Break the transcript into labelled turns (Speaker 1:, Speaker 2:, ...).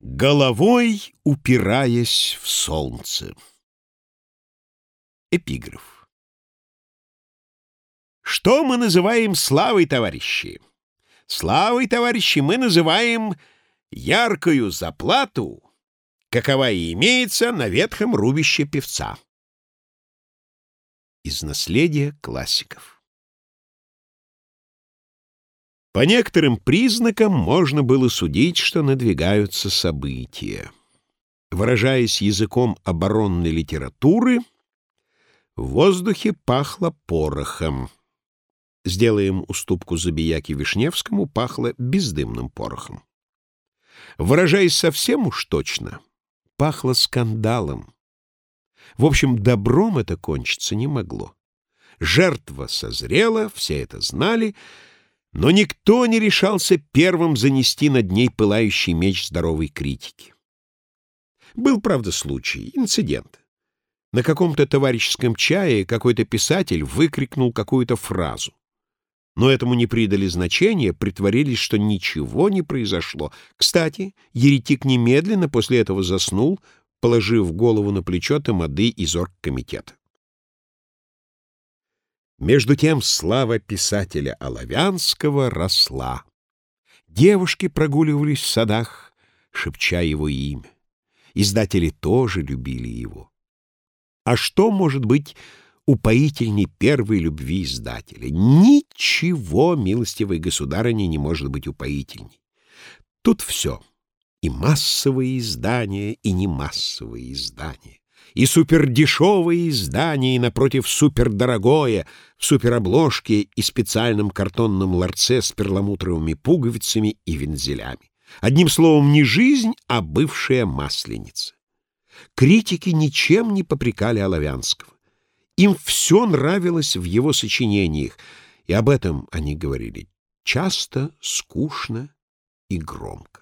Speaker 1: Головой упираясь в солнце. Эпиграф. Что мы называем славой, товарищи? Славой, товарищи, мы называем яркую заплату, какова и имеется на ветхом рубище певца. Из наследия классиков. По некоторым признакам можно было судить, что надвигаются события. Выражаясь языком оборонной литературы, в воздухе пахло порохом. Сделаем уступку Забияке Вишневскому, пахло бездымным порохом. Выражаясь совсем уж точно, пахло скандалом. В общем, добром это кончиться не могло. Жертва созрела, все это знали — но никто не решался первым занести над ней пылающий меч здоровой критики. Был, правда, случай, инцидент. На каком-то товарищеском чае какой-то писатель выкрикнул какую-то фразу. Но этому не придали значения, притворились, что ничего не произошло. Кстати, еретик немедленно после этого заснул, положив голову на плечо Тамады из оргкомитета. Между тем слава писателя Оловянского росла. Девушки прогуливались в садах, шепча его имя. Издатели тоже любили его. А что может быть упоительней первой любви издателя? Ничего, милостивой государыни, не может быть упоительней. Тут все. И массовые издания, и немассовые издания и супердешевое издание, и напротив супердорогое, в суперобложке и специальном картонном ларце с перламутровыми пуговицами и вензелями. Одним словом, не жизнь, а бывшая масленица. Критики ничем не попрекали Оловянского. Им все нравилось в его сочинениях, и об этом они говорили часто, скучно и громко.